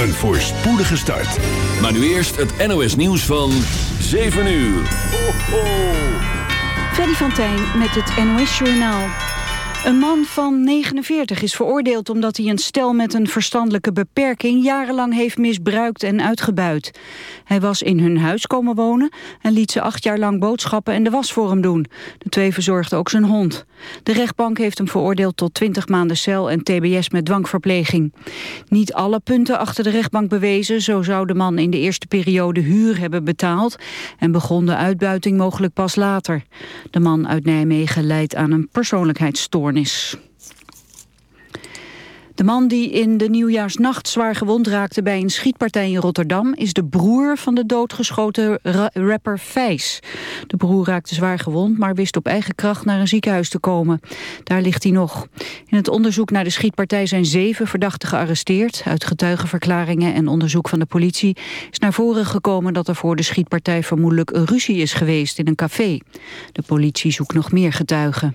een voorspoedige start. Maar nu eerst het NOS nieuws van 7 uur. Ho, ho. Freddy van met het NOS Journaal. Een man van 49 is veroordeeld omdat hij een stel met een verstandelijke beperking jarenlang heeft misbruikt en uitgebuit. Hij was in hun huis komen wonen en liet ze acht jaar lang boodschappen en de was voor hem doen. De twee verzorgden ook zijn hond. De rechtbank heeft hem veroordeeld tot 20 maanden cel en tbs met dwangverpleging. Niet alle punten achter de rechtbank bewezen, zo zou de man in de eerste periode huur hebben betaald en begon de uitbuiting mogelijk pas later. De man uit Nijmegen leidt aan een persoonlijkheidsstoornis. De man die in de nieuwjaarsnacht zwaar gewond raakte bij een schietpartij in Rotterdam is de broer van de doodgeschoten ra rapper Vijs. De broer raakte zwaar gewond, maar wist op eigen kracht naar een ziekenhuis te komen. Daar ligt hij nog. In het onderzoek naar de schietpartij zijn zeven verdachten gearresteerd. Uit getuigenverklaringen en onderzoek van de politie is naar voren gekomen dat er voor de schietpartij vermoedelijk een ruzie is geweest in een café. De politie zoekt nog meer getuigen.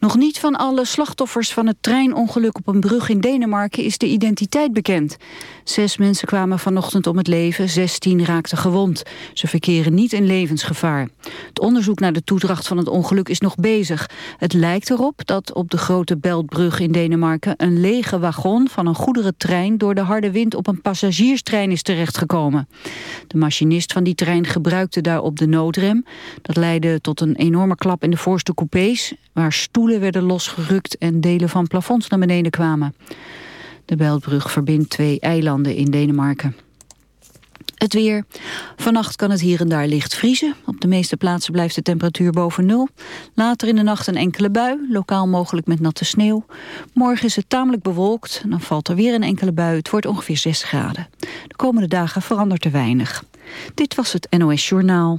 Nog niet van alle slachtoffers van het treinongeluk op een brug in Denemarken is de identiteit bekend. Zes mensen kwamen vanochtend om het leven, zestien raakten gewond. Ze verkeren niet in levensgevaar. Het onderzoek naar de toedracht van het ongeluk is nog bezig. Het lijkt erop dat op de grote Beltbrug in Denemarken een lege wagon van een goederentrein door de harde wind op een passagierstrein is terechtgekomen. De machinist van die trein gebruikte daarop de noodrem. Dat leidde tot een enorme klap in de voorste coupés, waar stoelen werden losgerukt en delen van plafonds naar beneden kwamen. De Beltbrug verbindt twee eilanden in Denemarken. Het weer. Vannacht kan het hier en daar licht vriezen. Op de meeste plaatsen blijft de temperatuur boven nul. Later in de nacht een enkele bui, lokaal mogelijk met natte sneeuw. Morgen is het tamelijk bewolkt. Dan valt er weer een enkele bui. Het wordt ongeveer 6 graden. De komende dagen verandert er weinig. Dit was het NOS Journaal.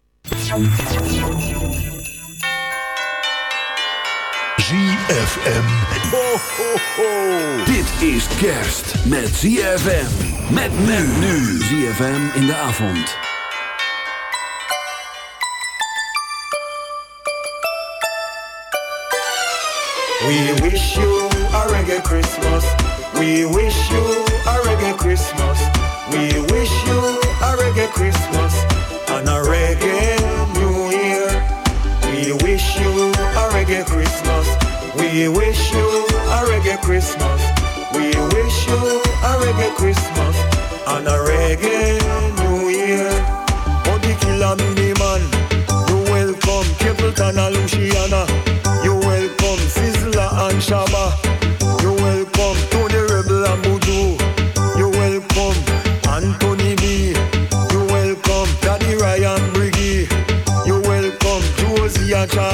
ZFM. Ho, ho, ho. Dit is kerst met ZFM. Met men nu. ZFM in de avond. We wish you a reggae Christmas. We wish you a reggae Christmas. We wish you a reggae Christmas and a reggae. Reggae Christmas. We wish you a reggae Christmas. We wish you a reggae Christmas and a reggae New Year. Body killer mini man, you welcome Capleton and Luciana. You welcome Sizzla and Shabba.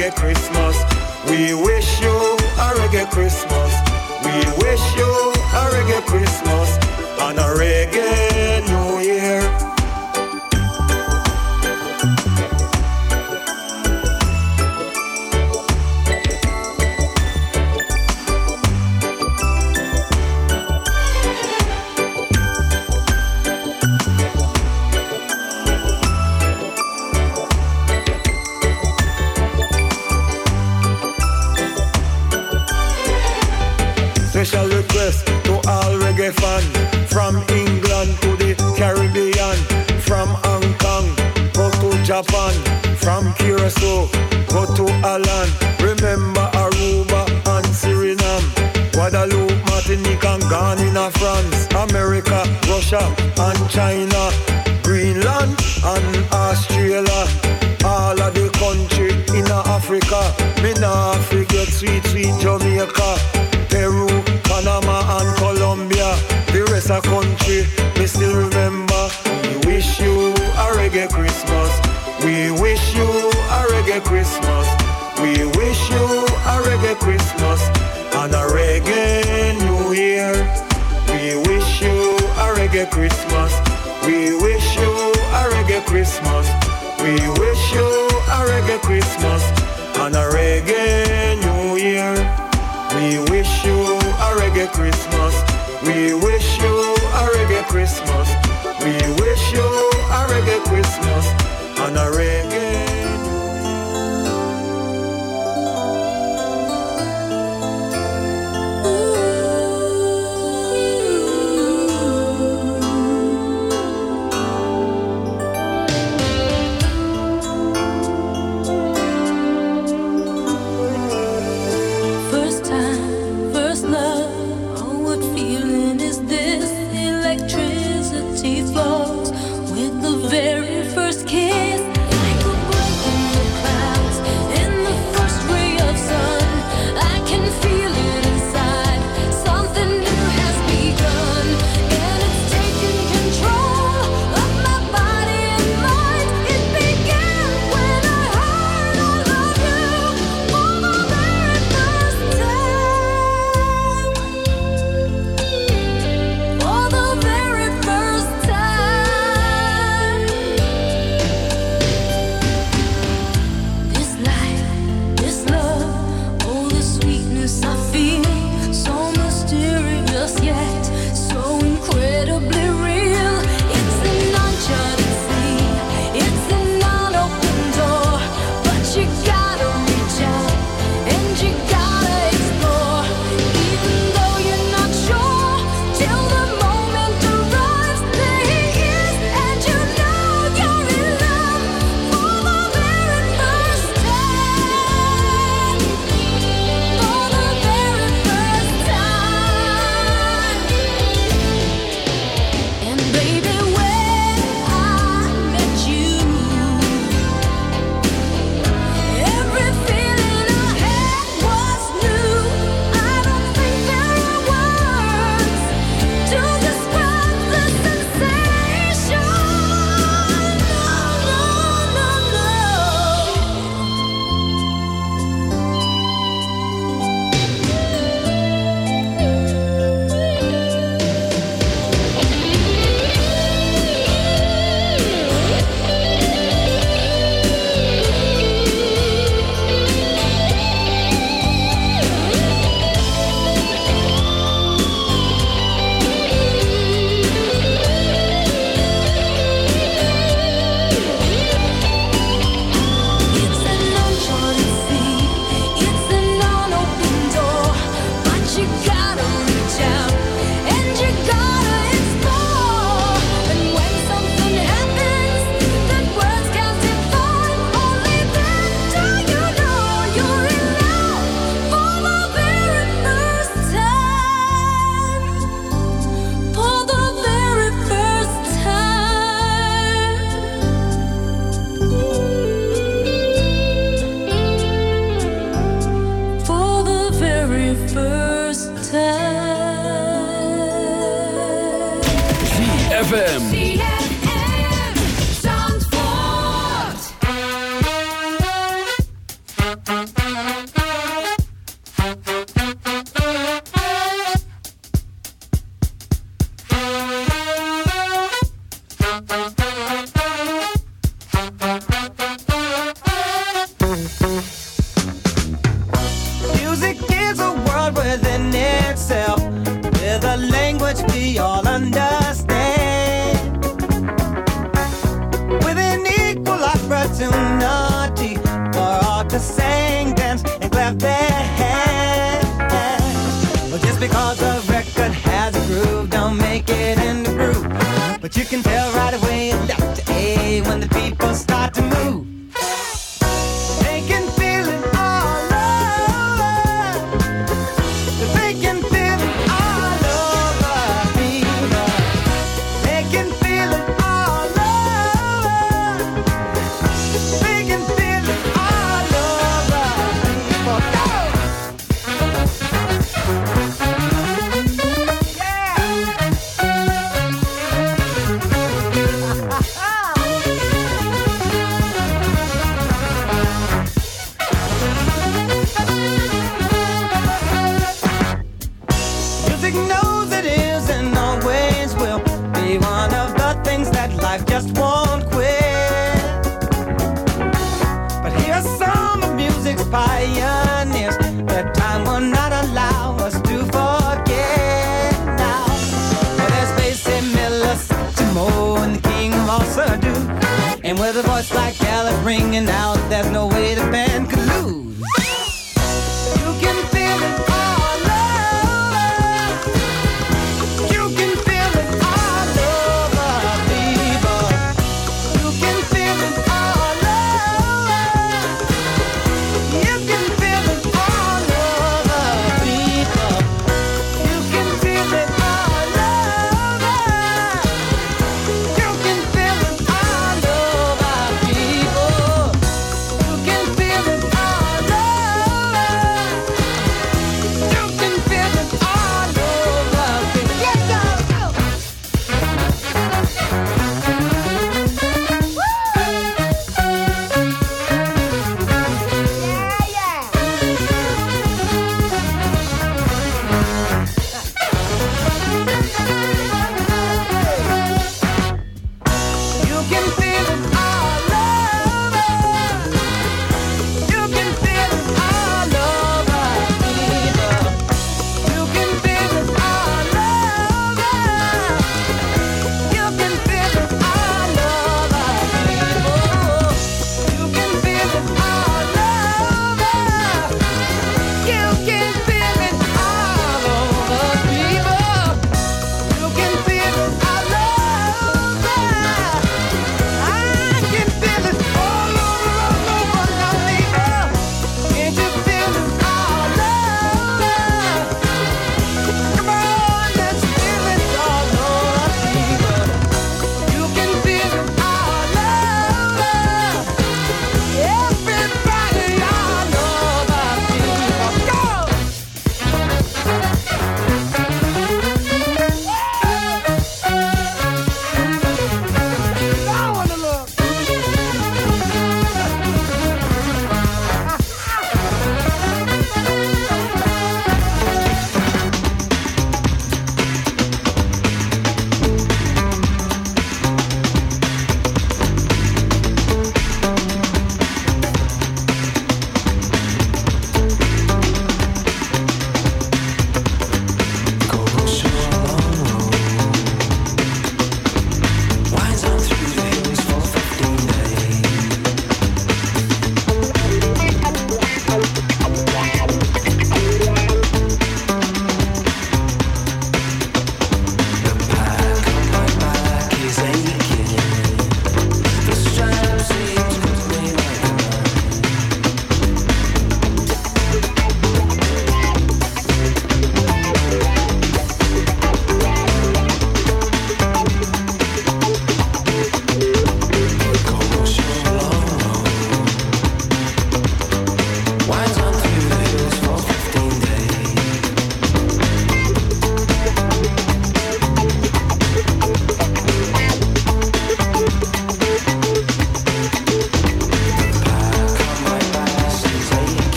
reggae Christmas. We wish you a reggae Christmas. Music is a world within itself,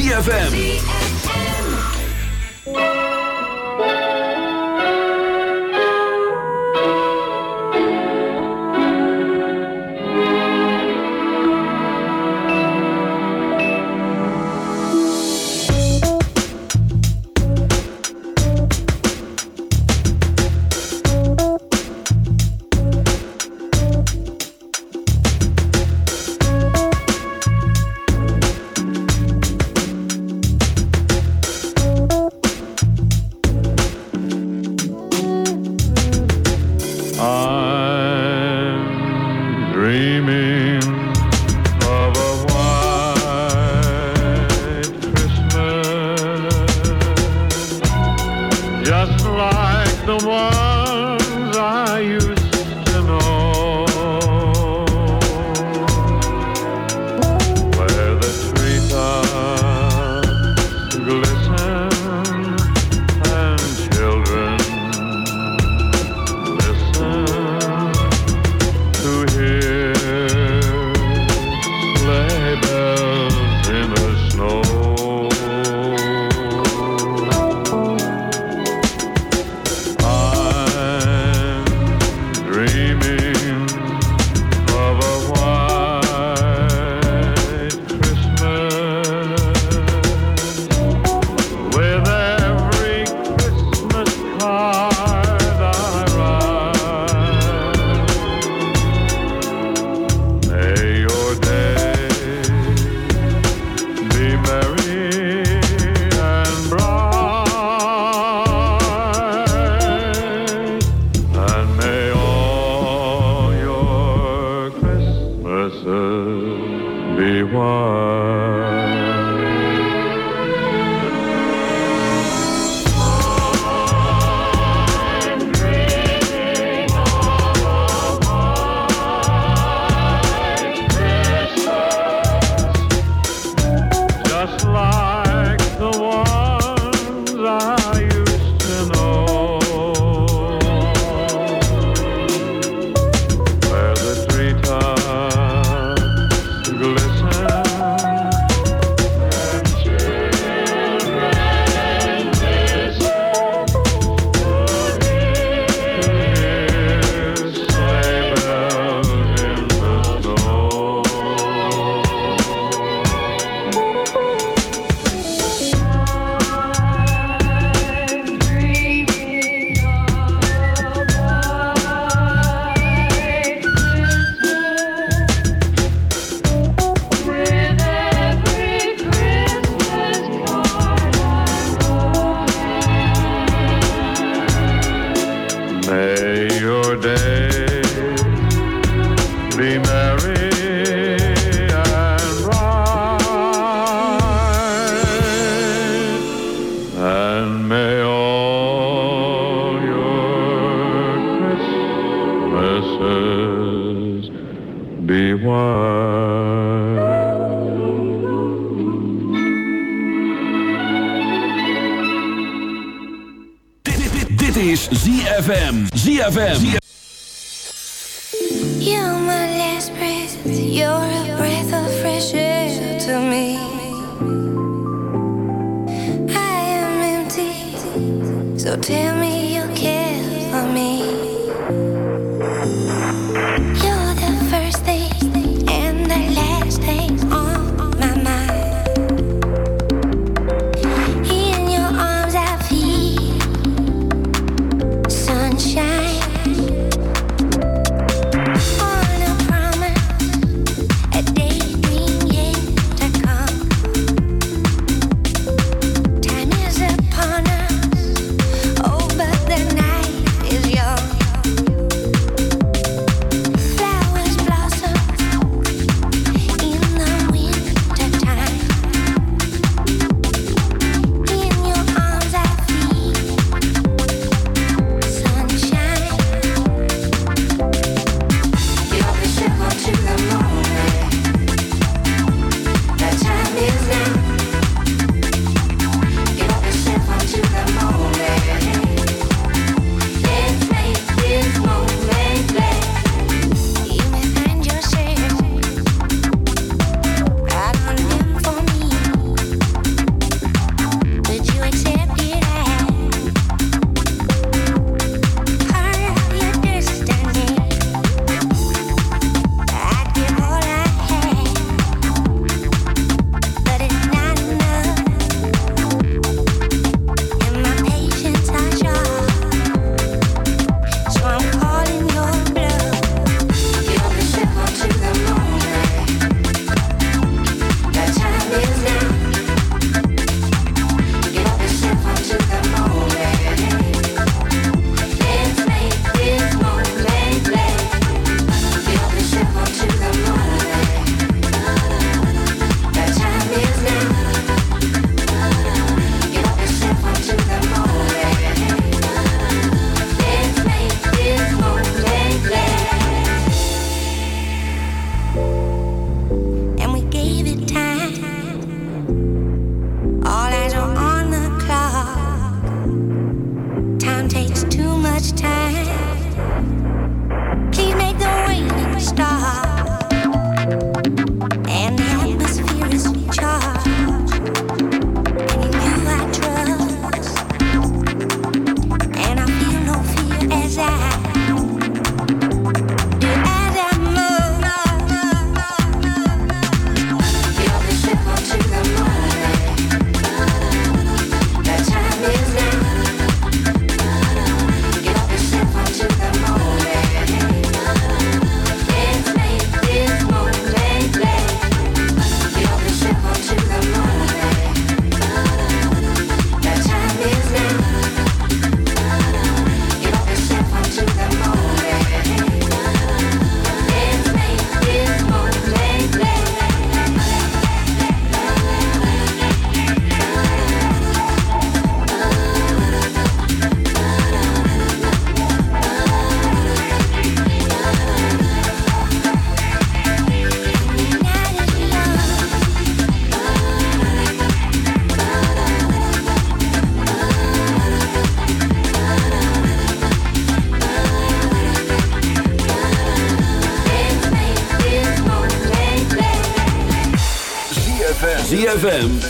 ZFM.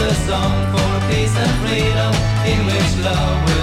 a song for peace and freedom in which love will.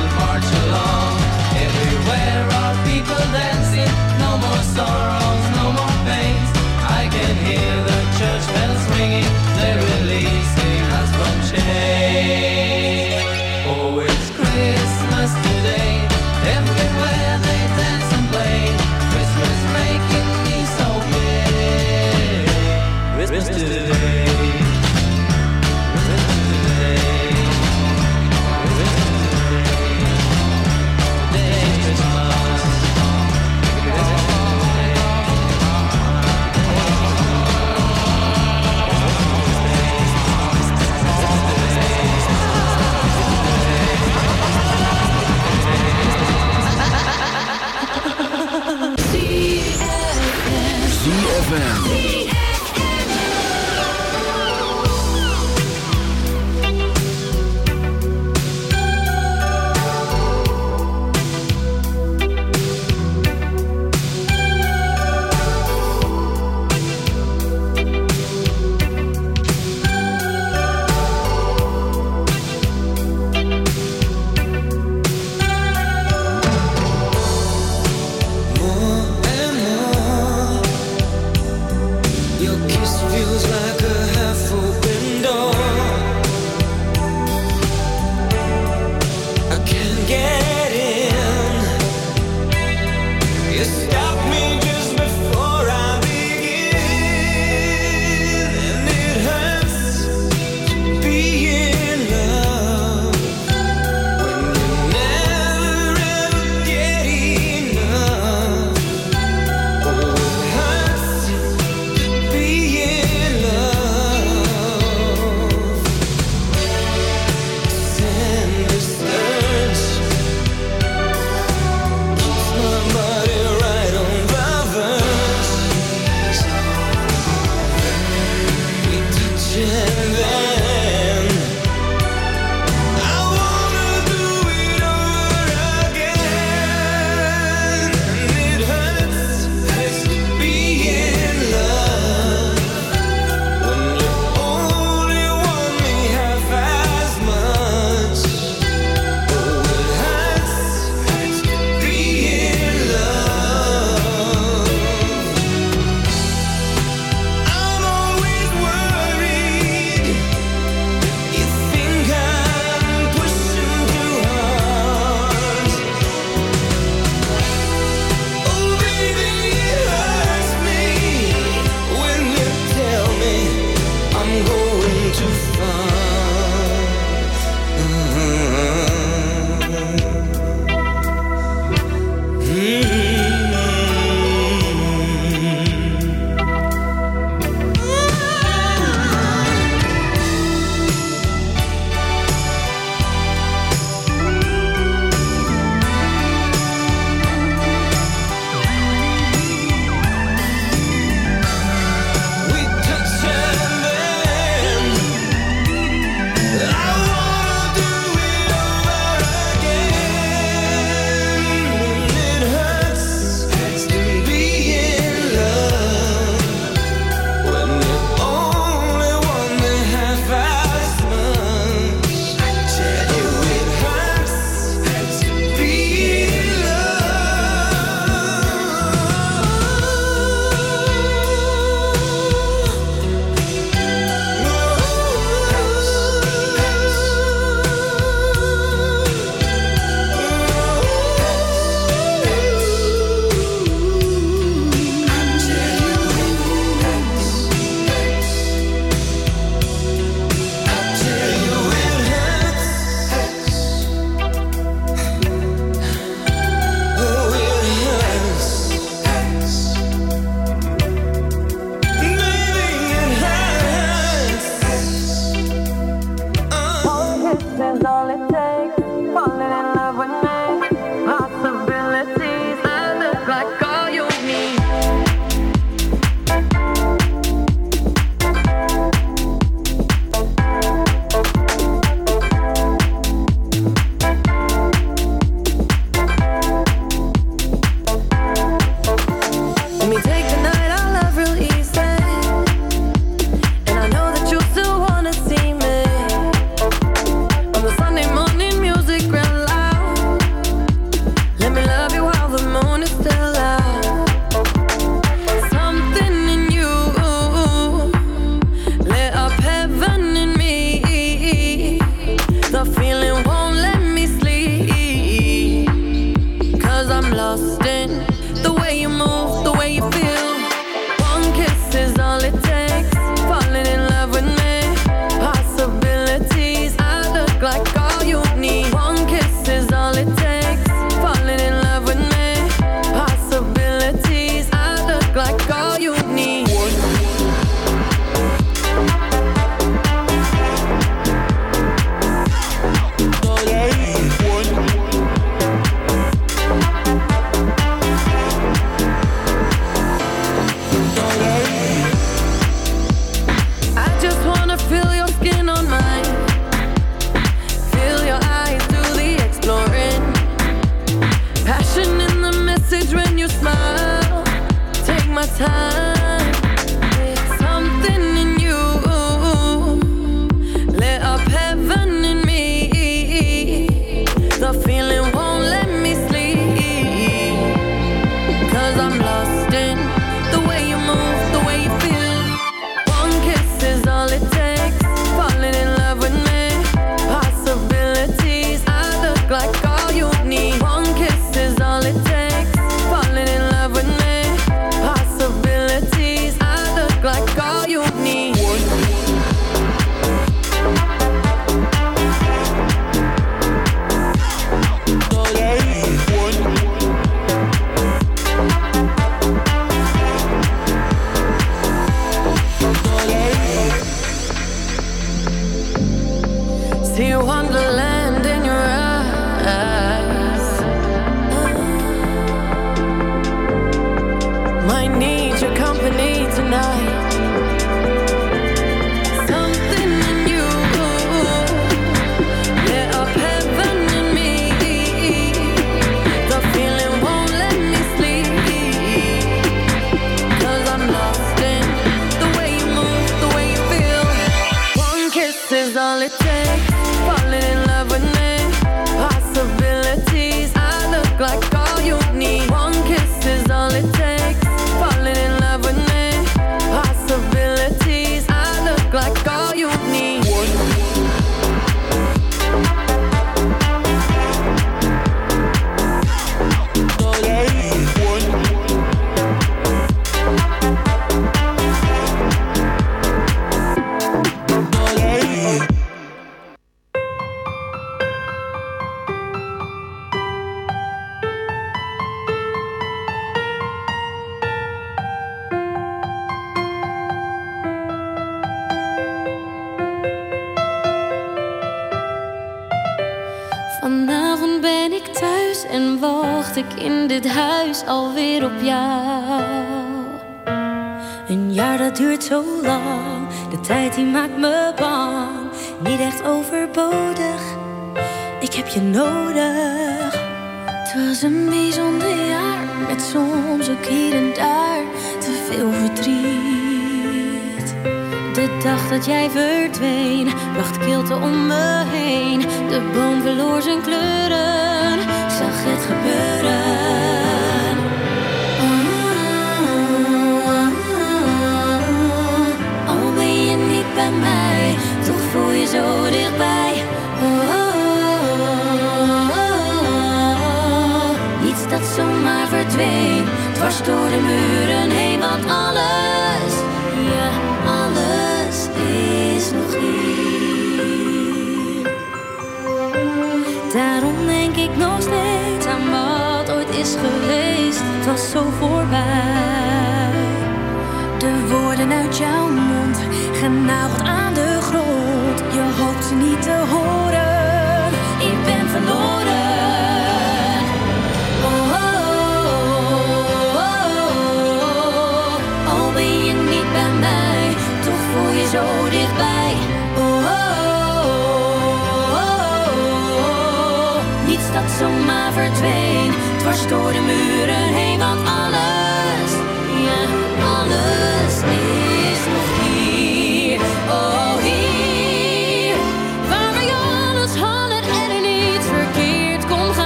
Dacht dat jij verdween, bracht kilte om me heen. De boom verloor zijn kleuren, zag het gebeuren. Al ben je niet bij mij, toch voel je zo dichtbij. Oh, iets dat zomaar verdween, dwars door de muren heen, anders. nog steeds aan wat ooit is geweest. Het was zo voorbij. De woorden uit jouw mond, genageld aan de grond. Je hoopt niet te zomaar verdween, dwars door de muren.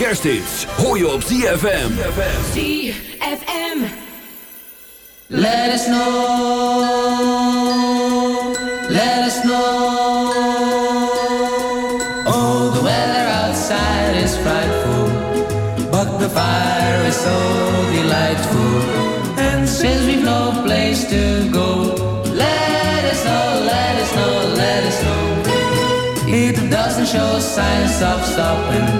kersthits hoor je op ZFM. ZFM. Let us know, let us know. Oh, the weather outside is frightful, but the fire is so delightful. And since we've no place to go, let us know, let us know, let us know. It doesn't show signs of stopping,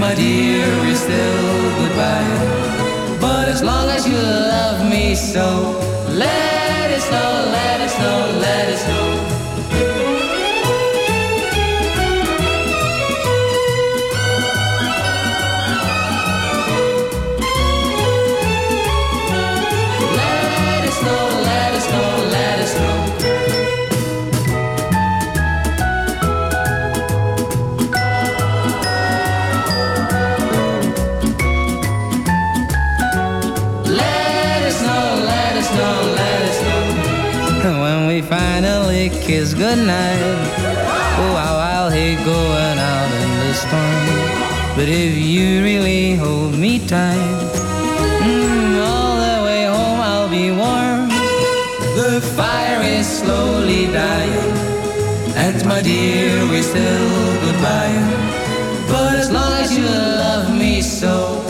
my dear is still goodbye. But as long as you love me so, let us know, let us know, let us know. We finally kiss goodnight, oh, how I'll hate going out in the storm. But if you really hold me tight, mm, all the way home I'll be warm. The fire is slowly dying, and my dear, we're still goodbye. But as long as you love me so,